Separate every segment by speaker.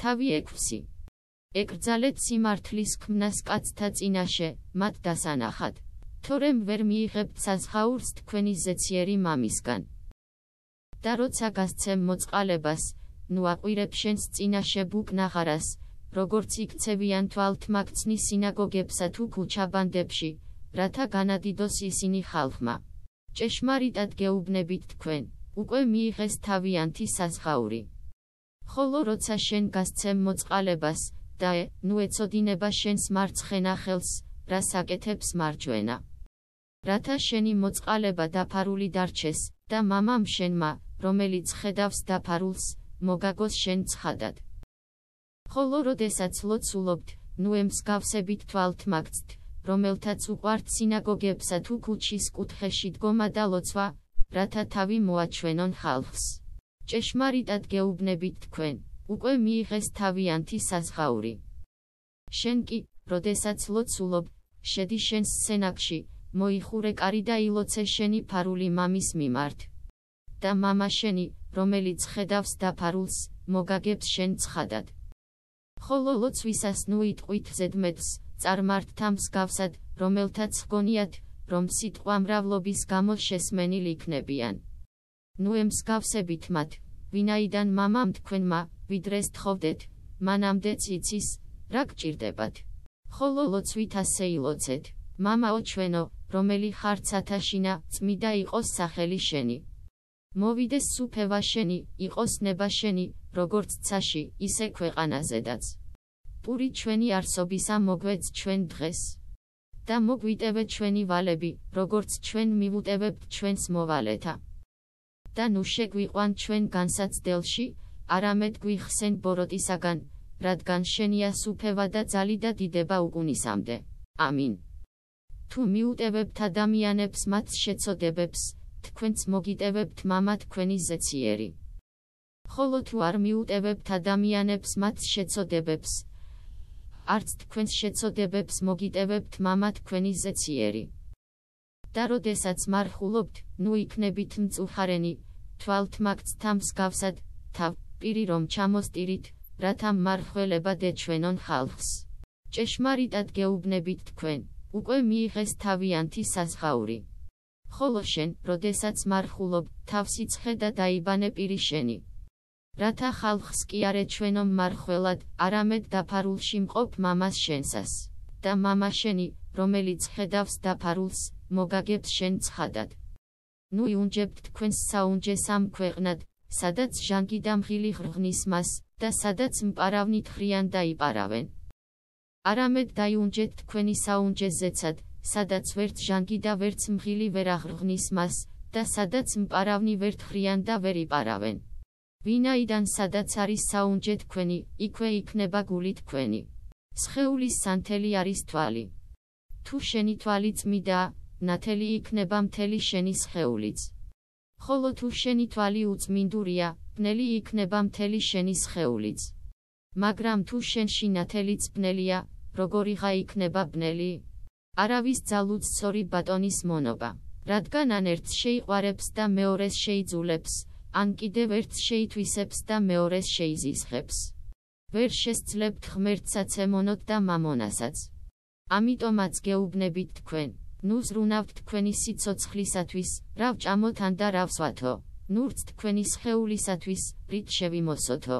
Speaker 1: თავი ექვსი. ეკრძალეთ სიმართლის ქმნას კაცთა წინაშე, მათ დასანახად. თორემ ვერ მიიღებთ საზღაურს თქვენი ზეციერი მამისგან. და როცა გასცემ მოწყალებას, ნუ აყვირებ შენს წინაშე ბუკნაღარას, როგორც იქცევიან თვალთმაქცნი სინაგოგებსა თუ ქუჩაბანდებში, რათა განადიდოს ისინი ხალხმა. ჭეშმარიტად გეუბნებით თქვენ, უკვე მიიღეს თავიანთი საზღაური. ხოლო როცა შენ გასცემ მოწყალებას, და ნუ ეწოდინება შენს მარცხენა ხელს, რას აკეთებს მარჯვენა. რათა შენი მოწყალება დაფარული დარჩეს, და მამამ შენმა, რომელიც ხედავს დაფარულს, მოგაგოს შენ ცხადად. ხოლო როდესაც ლოცულობთ, ნუ ემსგავსებით თვალთმაგცთ, რომელთაც უყვართ სინაგოგებსა თუ ქუჩის კუთხეში დგომა და ლოცვა, რათა თავი მოაჩვენონ ხალხს. ჭეშმარიტად გეუბნებით თქვენ, უკვე მიიღეს თავიანთი საზღაური. შენ კი, როდესაც ლოცულობ, შედი შენს სენაკში, მოიხურე კარი და ილოცე შენი ფარული მამის მიმართ. და мама შენი, რომელიც ხედავს დაფარულს, მოგაგებს შენ ცხადად. ხოლო ლოცვისას ნუ იტყვით ზედმეტს, წარმართთა მსგავსად, რომელთაც გონიათ, რომ სიტყვა მრავლობის გამო შესმენილ იქნებიან. ნუ ემსგავსებით მათ, ვინაიდან მამამ თქვენმა, ვიდრეს თხოვდეთ, მანამდეც იცის, რა გჭირდებათ. ხოლო ლოცვით ასე ილოცეთ, მამაო ჩვენო, რომელი ხარ ცათაშინა, წმიდა იყოს სახელი შენი. მოვიდეს სუფევა შენი, იყოს ნება შენი, როგორც ცაში, ისე ქვეყანაზედაც. პური ჩვენი არსობისა მოგვეც ჩვენ დღეს. და მოგვიტევე ჩვენი ვალები, როგორც ჩვენ მივუტევებთ ჩვენს მოვალეთა. და ნუ შეგვიყვან ჩვენ განსაცდელში, არამედ გვიხსენ ბოროტისაგან, რადგან შენია სუფევა და ძალი და დიდება უკუნისამდე. ამინ. თუ მიუტევებთ ადამიანებს მათ შეწოდებებს, თქვენც მოგიტევებთ მამა თქვენი ზეციერი. ხოლო თუ არ მიუტევებთ ადამიანებს მათ შეწოდებებს, არც თქვენს შეწოდებებს მოგიტევებთ მამა თქვენი ზეციერი. და როდესაც მარხულობთ, ნუ იქნებით მწუხარენი, თვალთმაგცთა მსგავსად, თავ, პირი რომ ჩამოსტირით, რათა მარხველება დეჩვენონ ხალხს. ჭეშმარიტად გეუბნებით თქვენ, უკვე მიიღეს თავიანთი სასხაური. ხოლო შენ, როდესაც მარხულობ, თავსი ცხე და დაიბანე პირი შენი. რათა ხალხს კი არ ეჩვენო მარხველად, არამედ დაფარულში მყოფ მამას შენსას. და მამა შენი, რომელიც ხედავს დაფარულს, მოგაგებს შენ ცხადად. ნუ იუნჯებთ თქვენს საუნჯეს ამ ქვეყნად, სადაც ჟანგი და მღილი ღრღნის მას, და სადაც მპარავნი თხრიან დაიპარავენ. არამედ დაიუნჯეთ თქვენი საუნჯეზეცად, სადაც ვერც ჟანგი და ვერც მღილი ვერ აღრღნის მას, და სადაც მპარავნი ვერ თხრიან და ვერ იპარავენ. ვინაიდან სადაც არის საუნჯე თქვენი, იქვე იქნება გული თქვენი. სხეულის სანთელი არის თვალი. თუ შენი თვალი წმიდა, ნათელი იქნება მთელი შენი სხეულიც. ხოლო თუ შენი თვალი უწმინდურია, ბნელი იქნება მთელი შენი სხეულიც. მაგრამ თუ შენში ნათელიც ბნელია, როგორიღა იქნება ბნელი? არავის ძალუც სწორი ბატონის მონობა. რადგან ან ერთს შეიყვარებს და მეორეს შეიძულებს, ან კიდევ ერთს შეითვისებს და მეორეს შეიზისხებს. ვერ შესძლებთ ღმერთსაც ემონოთ და მამონასაც. ამიტომაც გეუბნებით თქვენ, ნუ ზრუნავთ თქვენი სიცოცხლისათვის, რა ვჭამოთ ან და რა ვსვათო, ნურც თქვენი სხეულისათვის, რით შევიმოსოთო.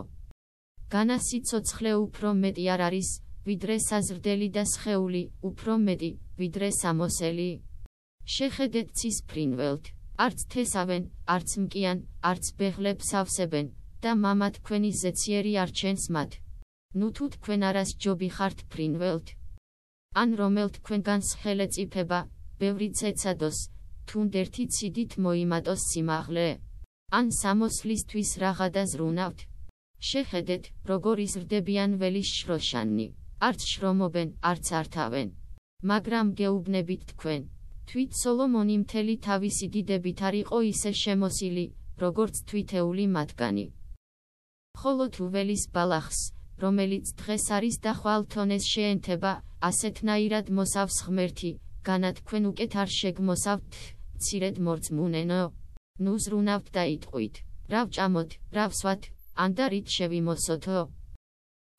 Speaker 1: განა სიცოცხლე უფრო მეტი არ არის, ვიდრე საზრდელი და სხეული, უფრო მეტი, ვიდრე სამოსელი. შეხედეთ ცის ფრინველთ, არც თესავენ, არც მკიან, არც ბეღლებს ავსებენ, და мама თქვენი ზეციერი არჩენს მათ. ნუ თუ თქვენ არას ჯობი ხართ ფრინველთ. ან რომელ თქვენგან სხელე ბევრი ცეცადოს, თუნდ ერთი ციდით მოიმატოს სიმაღლე. ან სამოსლისთვის რაღადა ზრუნავთ. შეხედეთ, როგორ იზრდებიან ველის შროშანი. არც შრომობენ, არც ართავენ. მაგრამ გეუბნებით თქვენ, თვით სოლომონი მთელი თავისი დიდებით არ იყო ისე შემოსილი, როგორც თვითეული მათგანი. ხოლო თუ ველის ბალახს, რომელიც დღეს არის და ხვალთონეს შეენთება, ასეთნაირად მოსავს ღმერთი, განა თქვენ უკეთ არ შეგმოსავთ, ცირედ მორწმუნენო. ნუ ზრუნავთ და იტყვით, რა ვჭამოთ, რა ვსვათ, ან და რით შევიმოსოთო?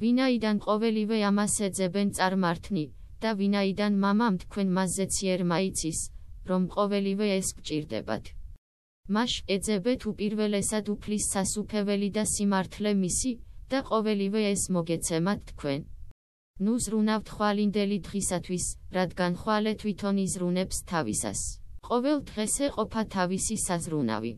Speaker 1: ვინაიდან ყოველივე ამას ეძებენ წარმართნი, და ვინაიდან მამამ თქვენ მასზე ციერმა იცის, რომ ყოველივე ეს გჭირდებათ. მაშ ეძებეთ უპირველესად უფლის სასუფეველი და სიმართლე მისი, და ყოველივე ეს მოგეცემათ თქვენ. ნუ ზრუნავთ ხვალინდელი დღისათვის, რადგან ხვალე თვითონ იზრუნებს თავისას. ყოველ დღეს ეყოფა თავისი საზრუნავი.